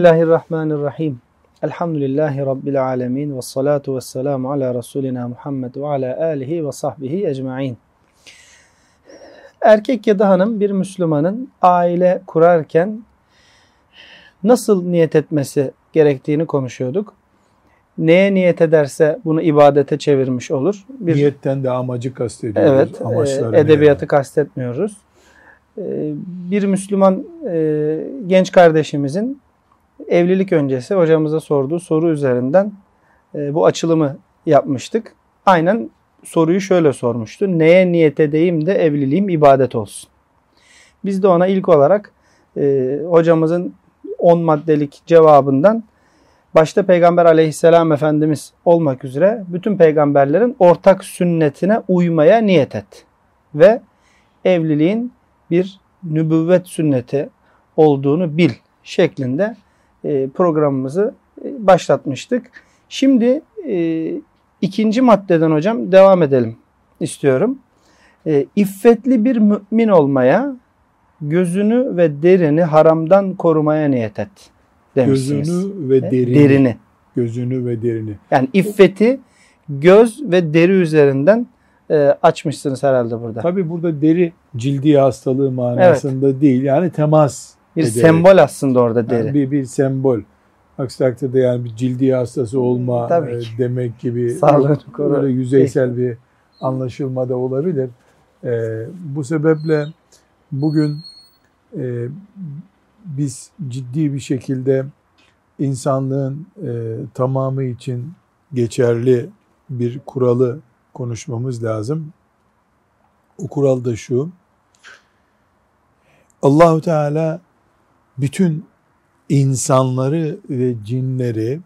Bismillahirrahmanirrahim. Elhamdülillahi Rabbil alemin. Ve salatu ve selamu ala Resulina Muhammed ve ala alihi ve sahbihi ecma'in. Erkek ya da hanım bir Müslümanın aile kurarken nasıl niyet etmesi gerektiğini konuşuyorduk. Neye niyet ederse bunu ibadete çevirmiş olur. Bir, Niyetten de amacı kastediyoruz. Evet, e, edebiyatı yani. kastetmiyoruz. E, bir Müslüman e, genç kardeşimizin evlilik öncesi hocamıza sorduğu soru üzerinden bu açılımı yapmıştık. Aynen soruyu şöyle sormuştu. Neye niyet edeyim de evliliğim ibadet olsun. Biz de ona ilk olarak hocamızın 10 maddelik cevabından başta Peygamber aleyhisselam Efendimiz olmak üzere bütün peygamberlerin ortak sünnetine uymaya niyet et. Ve evliliğin bir nübüvvet sünneti olduğunu bil şeklinde e, programımızı e, başlatmıştık. Şimdi e, ikinci maddeden hocam devam edelim istiyorum. İffetli bir mümin olmaya, gözünü ve derini haramdan korumaya niyet et demişsiniz. Gözünü ve derini. Derini. Gözünü ve derini. Yani iffeti göz ve deri üzerinden e, açmışsınız herhalde burada. Tabi burada deri cildi hastalığı manasında evet. değil. Yani temas. Bir ederek. sembol aslında orada deri. Yani bir, bir sembol. Aksi takdirde yani bir cildi hastası olma Tabii e, demek gibi böyle yüzeysel bir anlaşılma da olabilir. E, bu sebeple bugün e, biz ciddi bir şekilde insanlığın e, tamamı için geçerli bir kuralı konuşmamız lazım. O kural da şu. Allahu Teala bütün insanları ve cinleri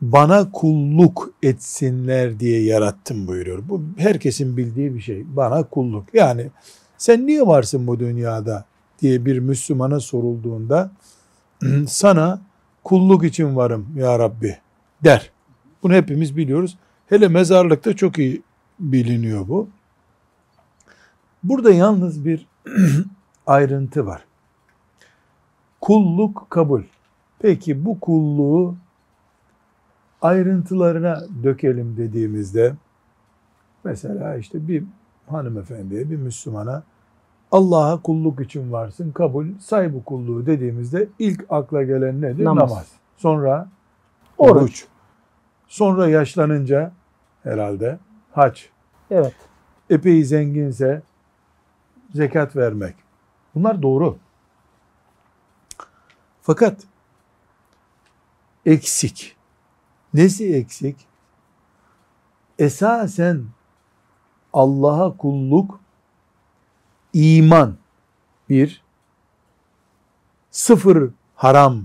bana kulluk etsinler diye yarattım buyuruyor. Bu herkesin bildiği bir şey. Bana kulluk. Yani sen niye varsın bu dünyada diye bir Müslümana sorulduğunda sana kulluk için varım ya Rabbi der. Bunu hepimiz biliyoruz. Hele mezarlıkta çok iyi biliniyor bu. Burada yalnız bir ayrıntı var. Kulluk kabul. Peki bu kulluğu ayrıntılarına dökelim dediğimizde mesela işte bir hanımefendiye, bir Müslümana Allah'a kulluk için varsın, kabul, say bu kulluğu dediğimizde ilk akla gelen nedir? Namaz. Namaz. Sonra oruç. oruç. Sonra yaşlanınca herhalde hac. Evet. Epey zenginse zekat vermek. Bunlar doğru. Fakat eksik. Nesi eksik? Esasen Allah'a kulluk iman bir sıfır haram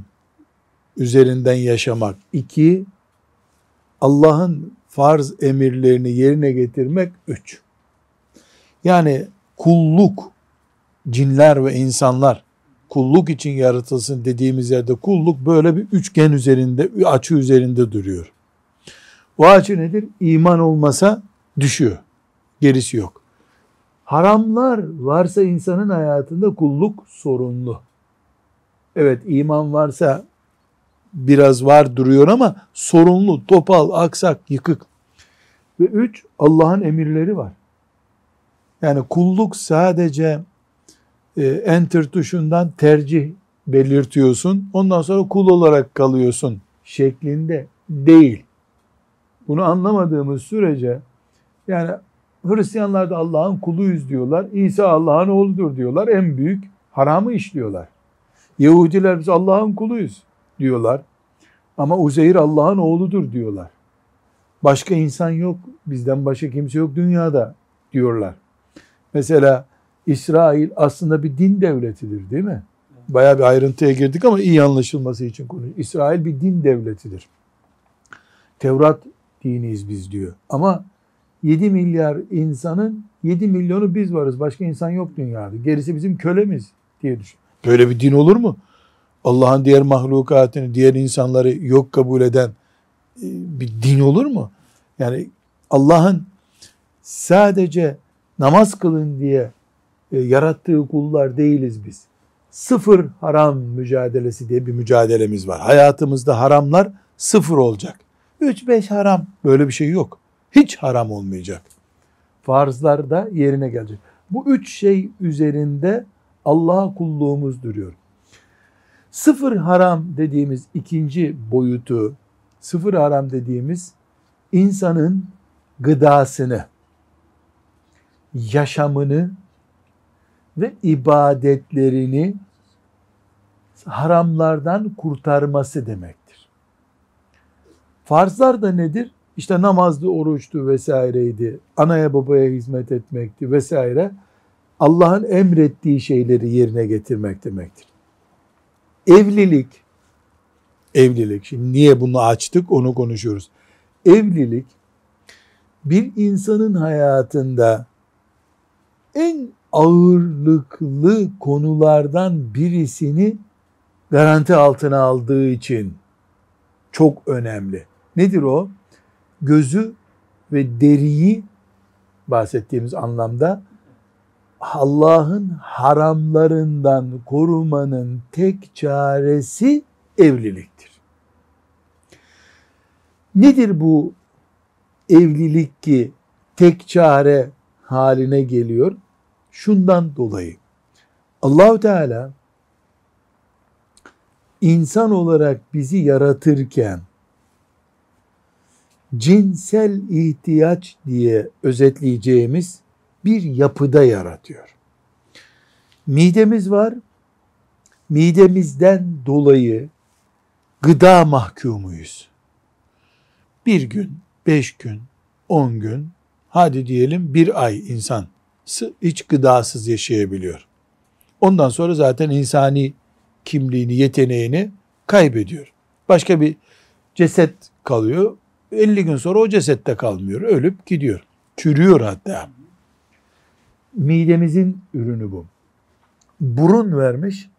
üzerinden yaşamak. iki Allah'ın farz emirlerini yerine getirmek. Üç. Yani kulluk cinler ve insanlar kulluk için yaratılsın dediğimiz yerde kulluk böyle bir üçgen üzerinde, açı üzerinde duruyor. O açı nedir? İman olmasa düşüyor. Gerisi yok. Haramlar varsa insanın hayatında kulluk sorunlu. Evet iman varsa biraz var duruyor ama sorunlu, topal, aksak, yıkık. Ve üç, Allah'ın emirleri var. Yani kulluk sadece enter tuşundan tercih belirtiyorsun. Ondan sonra kul olarak kalıyorsun şeklinde değil. Bunu anlamadığımız sürece yani Hristiyanlar da Allah'ın kuluyuz diyorlar. İsa Allah'ın oğludur diyorlar. En büyük haramı işliyorlar. Yahudiler biz Allah'ın kuluyuz diyorlar. Ama Uzeyr Allah'ın oğludur diyorlar. Başka insan yok, bizden başka kimse yok dünyada diyorlar. Mesela İsrail aslında bir din devletidir değil mi? Bayağı bir ayrıntıya girdik ama iyi anlaşılması için konu. İsrail bir din devletidir. Tevrat diniyiz biz diyor. Ama 7 milyar insanın 7 milyonu biz varız. Başka insan yok dünyada. Gerisi bizim kölemiz diye düşün. Böyle bir din olur mu? Allah'ın diğer mahlukatını, diğer insanları yok kabul eden e, bir din olur mu? Yani Allah'ın sadece namaz kılın diye yarattığı kullar değiliz biz. sıfır haram mücadelesi diye bir mücadelemiz var. Hayatımızda haramlar sıfır olacak. 3-5 haram böyle bir şey yok. Hiç haram olmayacak. Farzlar da yerine gelecek. Bu üç şey üzerinde Allah'a kulluğumuz duruyor. Sıfır haram dediğimiz ikinci boyutu, sıfır haram dediğimiz insanın gıdasını, yaşamını ve ibadetlerini haramlardan kurtarması demektir. Farzlar da nedir? İşte namazdı, oruçtu vesaireydi. Anaya babaya hizmet etmekti vesaire. Allah'ın emrettiği şeyleri yerine getirmek demektir. Evlilik, evlilik, şimdi niye bunu açtık onu konuşuyoruz. Evlilik, bir insanın hayatında en ağırlıklı konulardan birisini garanti altına aldığı için çok önemli. Nedir o? Gözü ve deriyi bahsettiğimiz anlamda Allah'ın haramlarından korumanın tek çaresi evliliktir. Nedir bu evlilik ki tek çare haline geliyor? Şundan dolayı Allahu Teala insan olarak bizi yaratırken cinsel ihtiyaç diye özetleyeceğimiz bir yapıda yaratıyor. Midemiz var. Midemizden dolayı gıda mahkumuyuz. Bir gün, beş gün, on gün, hadi diyelim bir ay insan hiç gıdasız yaşayabiliyor. Ondan sonra zaten insani kimliğini, yeteneğini kaybediyor. Başka bir ceset kalıyor. 50 gün sonra o cesette kalmıyor. Ölüp gidiyor. Çürüyor hatta. Midemizin ürünü bu. Burun vermiş.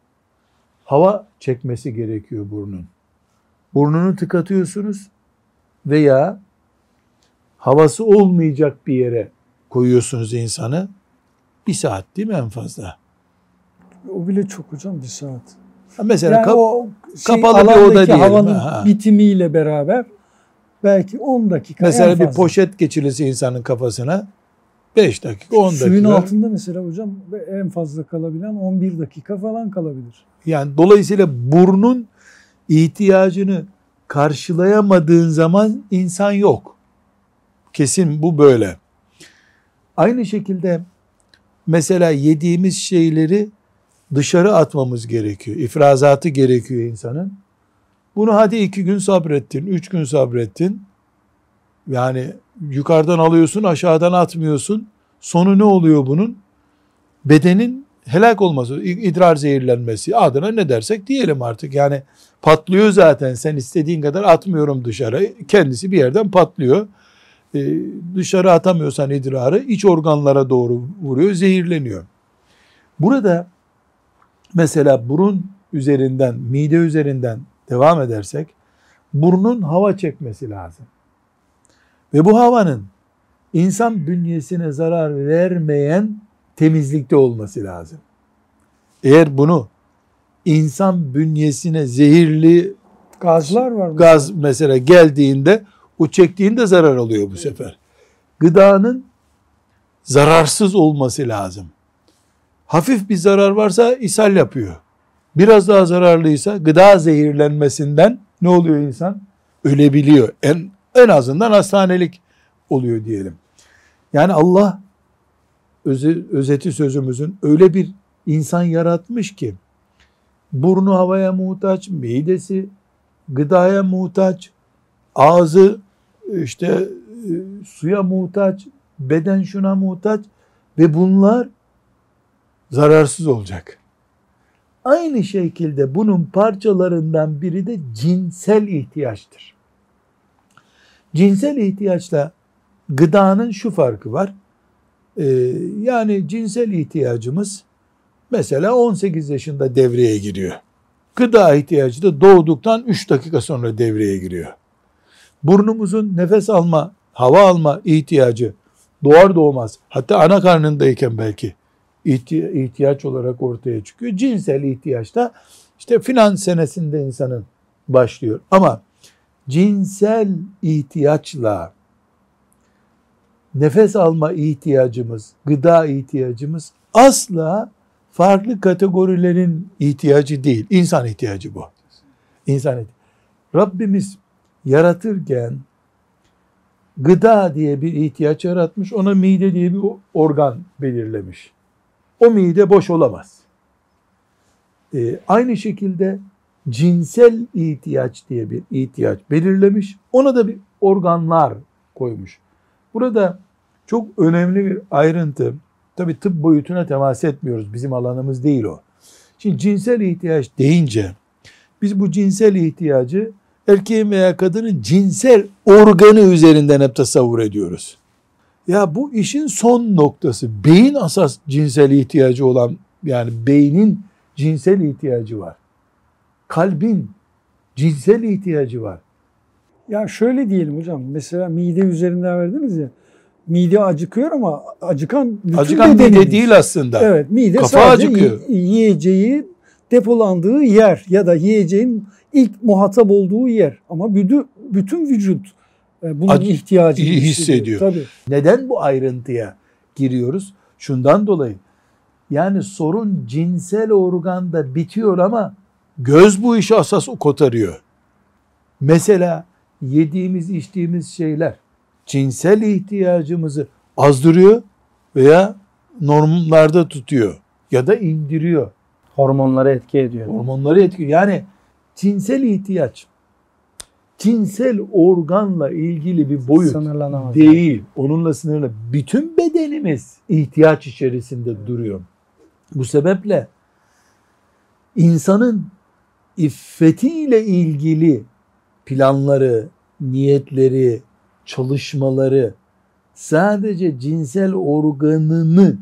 Hava çekmesi gerekiyor burnun. Burnunu tıkatıyorsunuz veya havası olmayacak bir yere koyuyorsunuz insanı. Bir saat değil mi en fazla? O bile çok hocam bir saat. Ha mesela yani kap- o şey, kapalı bir oda diyelim. havanın Ha. bitimiyle beraber belki 10 dakika mesela en bir fazla. poşet geçirilse insanın kafasına 5 dakika 10 dakika. Suyun altında mesela hocam en fazla kalabilen 11 dakika falan kalabilir. Yani dolayısıyla burnun ihtiyacını karşılayamadığın zaman insan yok. Kesin bu böyle. Aynı şekilde mesela yediğimiz şeyleri dışarı atmamız gerekiyor. İfrazatı gerekiyor insanın. Bunu hadi iki gün sabrettin, üç gün sabrettin. Yani yukarıdan alıyorsun, aşağıdan atmıyorsun. Sonu ne oluyor bunun? Bedenin helak olması, idrar zehirlenmesi adına ne dersek diyelim artık. Yani patlıyor zaten sen istediğin kadar atmıyorum dışarı. Kendisi bir yerden patlıyor. Ee, dışarı atamıyorsan idrarı iç organlara doğru vuruyor, zehirleniyor. Burada mesela burun üzerinden, mide üzerinden devam edersek burnun hava çekmesi lazım. Ve bu havanın insan bünyesine zarar vermeyen temizlikte olması lazım. Eğer bunu insan bünyesine zehirli Gazlar var mı? gaz mesela geldiğinde o çektiğinde zarar alıyor bu sefer. Gıdanın zararsız olması lazım. Hafif bir zarar varsa ishal yapıyor. Biraz daha zararlıysa gıda zehirlenmesinden ne oluyor insan? Ölebiliyor. En, en azından hastanelik oluyor diyelim. Yani Allah özeti sözümüzün öyle bir insan yaratmış ki burnu havaya muhtaç, midesi gıdaya muhtaç, ağzı işte e, suya muhtaç, beden şuna muhtaç ve bunlar zararsız olacak. Aynı şekilde bunun parçalarından biri de cinsel ihtiyaçtır. Cinsel ihtiyaçla gıdanın şu farkı var. Ee, yani cinsel ihtiyacımız mesela 18 yaşında devreye giriyor. Gıda ihtiyacı da doğduktan 3 dakika sonra devreye giriyor. Burnumuzun nefes alma, hava alma ihtiyacı doğar doğmaz hatta ana karnındayken belki ihti- ihtiyaç olarak ortaya çıkıyor. Cinsel ihtiyaç da işte finans senesinde insanın başlıyor. Ama cinsel ihtiyaçla nefes alma ihtiyacımız, gıda ihtiyacımız asla farklı kategorilerin ihtiyacı değil. İnsan ihtiyacı bu. İnsan ihtiyacı. Rabbimiz yaratırken gıda diye bir ihtiyaç yaratmış. Ona mide diye bir organ belirlemiş. O mide boş olamaz. Ee, aynı şekilde cinsel ihtiyaç diye bir ihtiyaç belirlemiş. Ona da bir organlar koymuş. Burada çok önemli bir ayrıntı. Tabi tıp boyutuna temas etmiyoruz. Bizim alanımız değil o. Şimdi cinsel ihtiyaç deyince biz bu cinsel ihtiyacı erkeğin veya kadının cinsel organı üzerinden hep tasavvur ediyoruz. Ya bu işin son noktası. Beyin asas cinsel ihtiyacı olan yani beynin cinsel ihtiyacı var. Kalbin cinsel ihtiyacı var. Ya şöyle diyelim hocam. Mesela mide üzerinden verdiniz ya. Mide acıkıyor ama acıkan bütün Acıkan mide değil aslında. Evet mide Kafa sadece acıkıyor. yiyeceği depolandığı yer ya da yiyeceğin ilk muhatap olduğu yer. Ama bütün, bütün vücut e, bunun Acı- ihtiyacını iyi hissediyor. Tabii. Neden bu ayrıntıya giriyoruz? Şundan dolayı. Yani sorun cinsel organda bitiyor ama göz bu işi asas kotarıyor. Mesela yediğimiz içtiğimiz şeyler cinsel ihtiyacımızı azdırıyor veya normlarda tutuyor ya da indiriyor. Hormonlara etki ediyor. Hormonları etkiliyor. Yani cinsel ihtiyaç cinsel organla ilgili bir boyut değil. Onunla sınırlı. Bütün bedenimiz ihtiyaç içerisinde duruyor. Bu sebeple insanın iffetiyle ilgili planları, niyetleri, çalışmaları sadece cinsel organını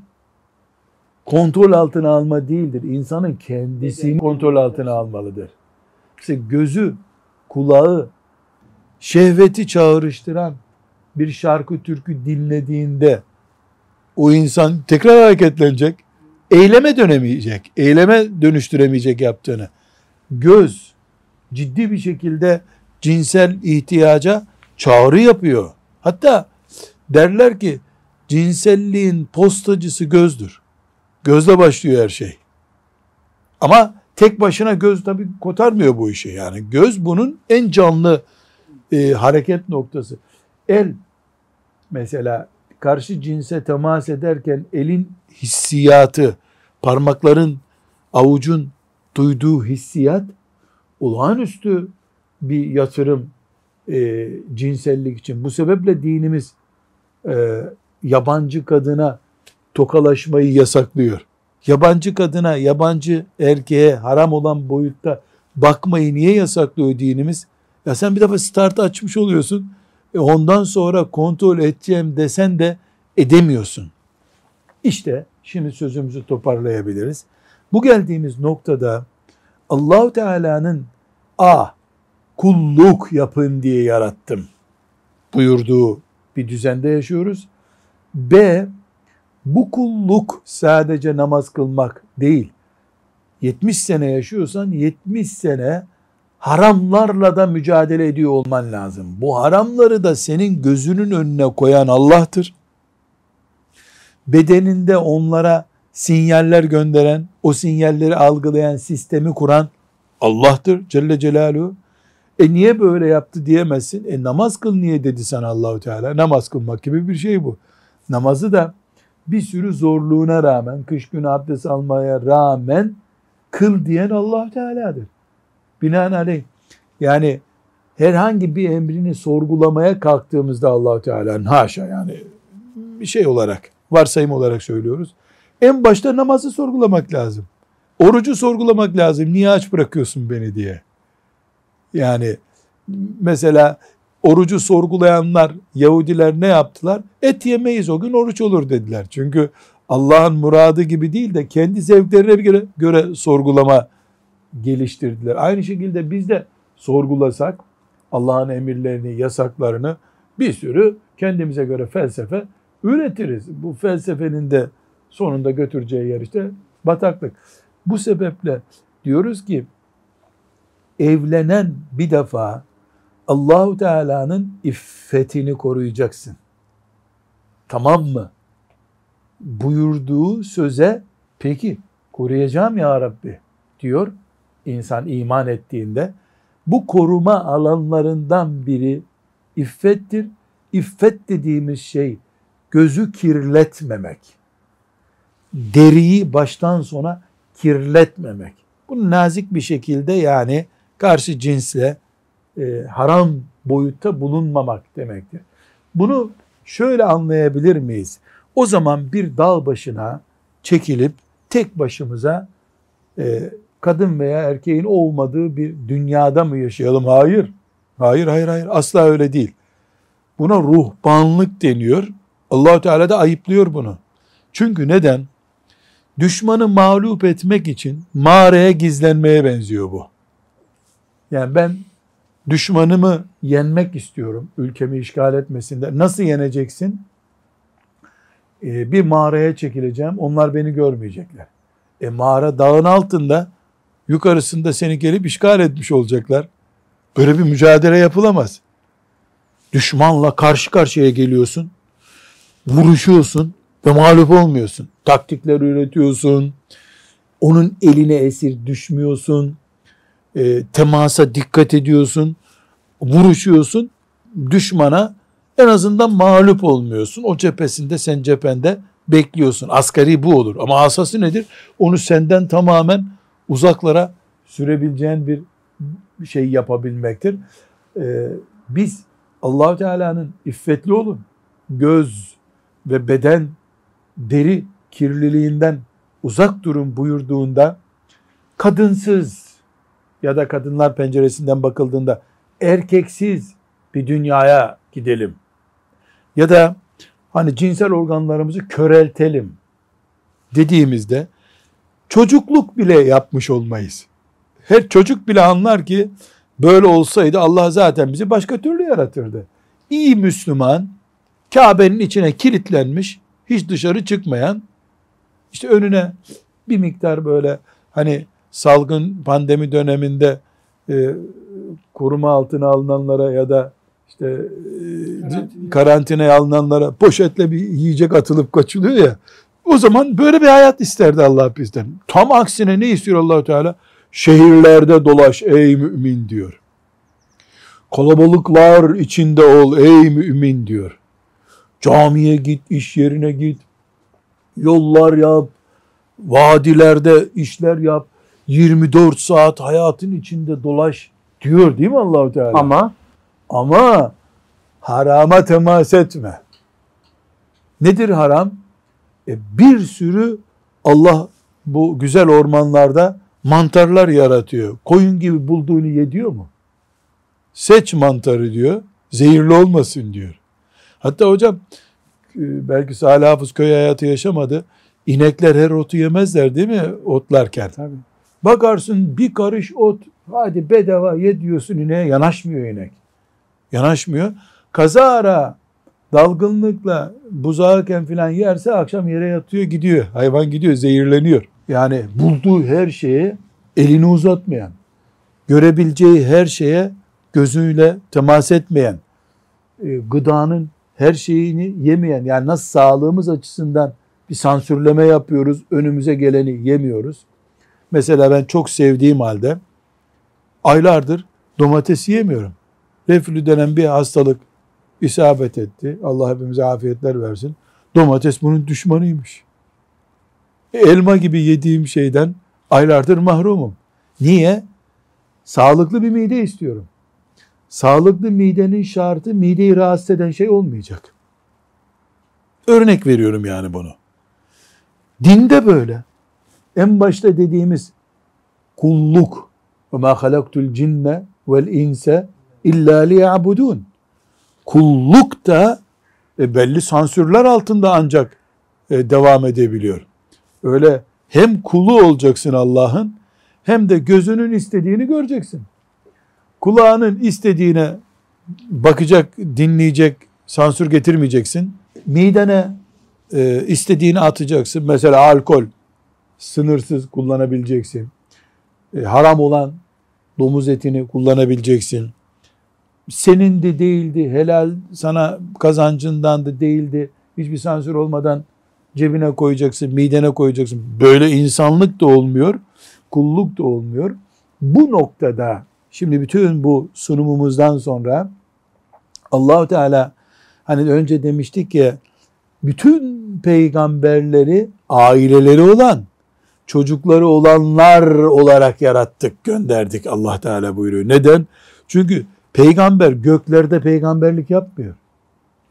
kontrol altına alma değildir. İnsanın kendisini kontrol altına almalıdır. İşte gözü, kulağı, şehveti çağrıştıran bir şarkı türkü dinlediğinde o insan tekrar hareketlenecek, eyleme dönemeyecek, eyleme dönüştüremeyecek yaptığını. Göz ciddi bir şekilde cinsel ihtiyaca çağrı yapıyor. Hatta derler ki cinselliğin postacısı gözdür. Gözle başlıyor her şey. Ama tek başına göz tabii kotarmıyor bu işi yani. Göz bunun en canlı e, hareket noktası. El mesela karşı cinse temas ederken elin hissiyatı, parmakların, avucun duyduğu hissiyat olağanüstü bir yatırım e, cinsellik için. Bu sebeple dinimiz e, yabancı kadına tokalaşmayı yasaklıyor. Yabancı kadına, yabancı erkeğe haram olan boyutta bakmayı niye yasaklıyor dinimiz? Ya sen bir defa start açmış oluyorsun. E ondan sonra kontrol edeceğim desen de edemiyorsun. İşte şimdi sözümüzü toparlayabiliriz. Bu geldiğimiz noktada Allahu Teala'nın A kulluk yapın diye yarattım buyurduğu bir düzende yaşıyoruz. B bu kulluk sadece namaz kılmak değil. 70 sene yaşıyorsan 70 sene haramlarla da mücadele ediyor olman lazım. Bu haramları da senin gözünün önüne koyan Allah'tır. Bedeninde onlara sinyaller gönderen, o sinyalleri algılayan sistemi kuran Allah'tır Celle Celaluhu. E niye böyle yaptı diyemezsin. E namaz kıl niye dedi sana Allahu Teala? Namaz kılmak gibi bir şey bu. Namazı da bir sürü zorluğuna rağmen, kış günü abdest almaya rağmen kıl diyen allah Teala'dır. Binaenaleyh yani herhangi bir emrini sorgulamaya kalktığımızda allah Teala'nın haşa yani bir şey olarak, varsayım olarak söylüyoruz. En başta namazı sorgulamak lazım. Orucu sorgulamak lazım. Niye aç bırakıyorsun beni diye. Yani mesela orucu sorgulayanlar, Yahudiler ne yaptılar? Et yemeyiz o gün oruç olur dediler. Çünkü Allah'ın muradı gibi değil de kendi zevklerine göre, göre sorgulama geliştirdiler. Aynı şekilde biz de sorgulasak Allah'ın emirlerini, yasaklarını bir sürü kendimize göre felsefe üretiriz. Bu felsefenin de Sonunda götüreceği yer işte bataklık. Bu sebeple diyoruz ki evlenen bir defa Allahu Teala'nın iffetini koruyacaksın. Tamam mı? Buyurduğu söze peki koruyacağım ya Rabbi diyor insan iman ettiğinde. Bu koruma alanlarından biri iffettir. İffet dediğimiz şey gözü kirletmemek. Deriyi baştan sona kirletmemek. Bu nazik bir şekilde yani karşı cinsle e, haram boyutta bulunmamak demektir. Bunu şöyle anlayabilir miyiz? O zaman bir dağ başına çekilip tek başımıza e, kadın veya erkeğin olmadığı bir dünyada mı yaşayalım? Hayır. Hayır, hayır, hayır. Asla öyle değil. Buna ruhbanlık deniyor. Allahu Teala da ayıplıyor bunu. Çünkü neden? Düşmanı mağlup etmek için mağaraya gizlenmeye benziyor bu. Yani ben düşmanımı yenmek istiyorum ülkemi işgal etmesinde. Nasıl yeneceksin? Ee, bir mağaraya çekileceğim. Onlar beni görmeyecekler. E mağara dağın altında yukarısında seni gelip işgal etmiş olacaklar. Böyle bir mücadele yapılamaz. Düşmanla karşı karşıya geliyorsun. Vuruşuyorsun ve mağlup olmuyorsun. Taktikler üretiyorsun. Onun eline esir düşmüyorsun. E, temasa dikkat ediyorsun. Vuruşuyorsun. Düşmana en azından mağlup olmuyorsun. O cephesinde sen cephende bekliyorsun. Asgari bu olur. Ama asası nedir? Onu senden tamamen uzaklara sürebileceğin bir şey yapabilmektir. Ee, biz Allahu Teala'nın iffetli olun, göz ve beden, deri kirliliğinden uzak durun buyurduğunda kadınsız ya da kadınlar penceresinden bakıldığında erkeksiz bir dünyaya gidelim. Ya da hani cinsel organlarımızı köreltelim dediğimizde çocukluk bile yapmış olmayız. Her çocuk bile anlar ki böyle olsaydı Allah zaten bizi başka türlü yaratırdı. İyi Müslüman Kabe'nin içine kilitlenmiş, hiç dışarı çıkmayan, işte önüne bir miktar böyle hani salgın pandemi döneminde e, koruma altına alınanlara ya da işte e, karantinaya alınanlara poşetle bir yiyecek atılıp kaçılıyor ya. O zaman böyle bir hayat isterdi Allah bizden. Tam aksine ne istiyor allah Teala? Şehirlerde dolaş ey mümin diyor. Kalabalıklar içinde ol ey mümin diyor. Camiye git, iş yerine git. Yollar yap, vadilerde işler yap. 24 saat hayatın içinde dolaş diyor değil mi Allahu Teala? Ama ama harama temas etme. Nedir haram? E bir sürü Allah bu güzel ormanlarda mantarlar yaratıyor. Koyun gibi bulduğunu ye diyor mu? Seç mantarı diyor. Zehirli olmasın diyor. Hatta hocam e, belki Salih Hafız köy hayatı yaşamadı. İnekler her otu yemezler değil mi otlarken? Tabii. Bakarsın bir karış ot hadi bedava ye diyorsun ineğe yanaşmıyor inek. Yanaşmıyor. Kazara dalgınlıkla buzağırken filan yerse akşam yere yatıyor gidiyor. Hayvan gidiyor zehirleniyor. Yani bulduğu her şeye elini uzatmayan, görebileceği her şeye gözüyle temas etmeyen, e, gıdanın her şeyini yemeyen, yani nasıl sağlığımız açısından bir sansürleme yapıyoruz, önümüze geleni yemiyoruz. Mesela ben çok sevdiğim halde aylardır domates yemiyorum. Reflü denen bir hastalık isabet etti. Allah hepimize afiyetler versin. Domates bunun düşmanıymış. Elma gibi yediğim şeyden aylardır mahrumum. Niye? Sağlıklı bir mide istiyorum. Sağlıklı midenin şartı mideyi rahatsız eden şey olmayacak. Örnek veriyorum yani bunu. Dinde böyle. En başta dediğimiz kulluk ve ma halaktul cinne vel inse illa liya'budun. Kulluk da e, belli sansürler altında ancak e, devam edebiliyor. Öyle hem kulu olacaksın Allah'ın hem de gözünün istediğini göreceksin. Kulağının istediğine bakacak, dinleyecek, sansür getirmeyeceksin. Midene e, istediğini atacaksın. Mesela alkol sınırsız kullanabileceksin. E, haram olan domuz etini kullanabileceksin. Senin de değildi, helal sana kazancından da değildi. Hiçbir sansür olmadan cebine koyacaksın, midene koyacaksın. Böyle insanlık da olmuyor, kulluk da olmuyor. Bu noktada şimdi bütün bu sunumumuzdan sonra Allahu Teala hani önce demiştik ya bütün peygamberleri aileleri olan çocukları olanlar olarak yarattık, gönderdik Allah Teala buyuruyor. Neden? Çünkü peygamber göklerde peygamberlik yapmıyor.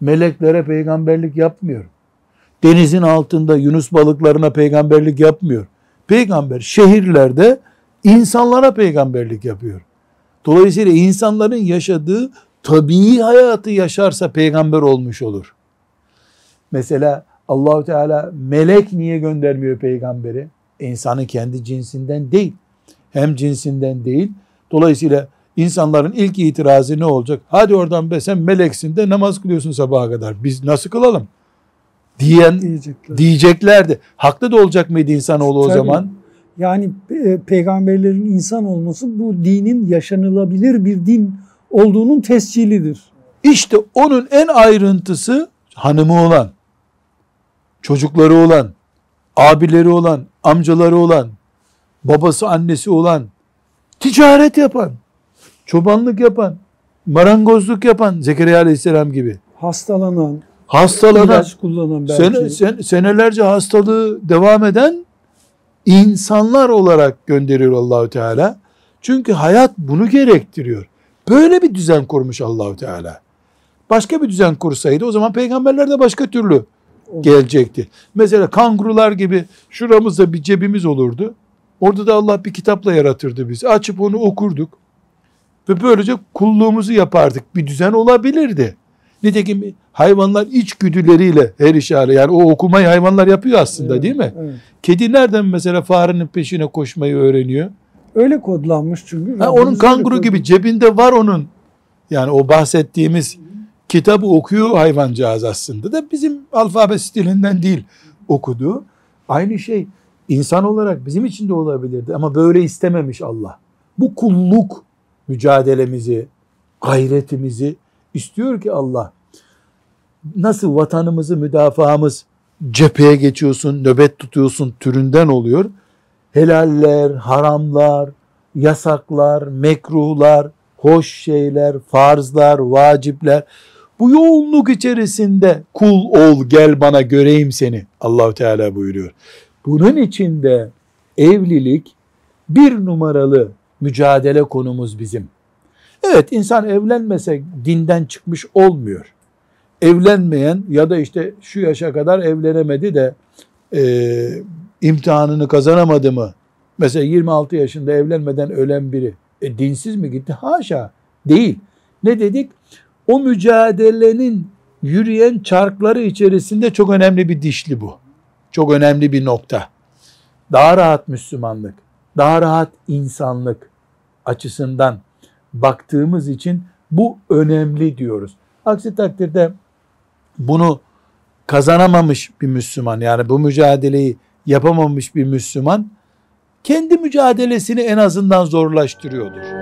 Meleklere peygamberlik yapmıyor. Denizin altında Yunus balıklarına peygamberlik yapmıyor. Peygamber şehirlerde insanlara peygamberlik yapıyor. Dolayısıyla insanların yaşadığı tabii hayatı yaşarsa peygamber olmuş olur. Mesela Allahu Teala melek niye göndermiyor peygamberi? İnsanın kendi cinsinden değil. Hem cinsinden değil. Dolayısıyla insanların ilk itirazı ne olacak? Hadi oradan be sen meleksin de namaz kılıyorsun sabaha kadar. Biz nasıl kılalım? Diyen Diyecekler. diyeceklerdi. Haklı da olacak mıydı insanoğlu o Tabii. zaman? Yani e, peygamberlerin insan olması bu dinin yaşanılabilir bir din olduğunun tescilidir. İşte onun en ayrıntısı hanımı olan, çocukları olan, abileri olan, amcaları olan, babası annesi olan, ticaret yapan, çobanlık yapan, marangozluk yapan Zekeriya Aleyhisselam gibi Hastalanan, hastalanan, ilaç kullanan belki. sene- sen- senelerce hastalığı devam eden insanlar olarak gönderiyor Allahü Teala. Çünkü hayat bunu gerektiriyor. Böyle bir düzen kurmuş Allahü Teala. Başka bir düzen kursaydı o zaman peygamberler de başka türlü gelecekti. Mesela kangurular gibi şuramızda bir cebimiz olurdu. Orada da Allah bir kitapla yaratırdı bizi. Açıp onu okurduk. Ve böylece kulluğumuzu yapardık. Bir düzen olabilirdi. Nitekim hayvanlar içgüdüleriyle her işare yani o okumayı hayvanlar yapıyor aslında Evet, değil mi? evet. Kedi nereden mesela farenin peşine koşmayı öğreniyor? Öyle kodlanmış çünkü. Ha, onun kanguru gibi cebinde var onun. Yani o bahsettiğimiz kitabı okuyor hayvancağız aslında da bizim alfabe stilinden değil okuduğu. Aynı şey insan olarak bizim için de olabilirdi ama böyle istememiş Allah. Bu kulluk mücadelemizi, gayretimizi istiyor ki Allah. Nasıl vatanımızı müdafaamız cepheye geçiyorsun, nöbet tutuyorsun türünden oluyor. Helaller, haramlar, yasaklar, mekruhlar, hoş şeyler, farzlar, vacipler. Bu yoğunluk içerisinde kul ol gel bana göreyim seni Allahu Teala buyuruyor. Bunun içinde evlilik bir numaralı mücadele konumuz bizim. Evet insan evlenmese dinden çıkmış olmuyor. Evlenmeyen ya da işte şu yaşa kadar evlenemedi de e, imtihanını kazanamadı mı? Mesela 26 yaşında evlenmeden ölen biri e, dinsiz mi gitti? Haşa değil. Ne dedik? O mücadelenin yürüyen çarkları içerisinde çok önemli bir dişli bu. Çok önemli bir nokta. Daha rahat Müslümanlık, daha rahat insanlık açısından baktığımız için bu önemli diyoruz. Aksi takdirde bunu kazanamamış bir Müslüman yani bu mücadeleyi yapamamış bir Müslüman kendi mücadelesini en azından zorlaştırıyordur.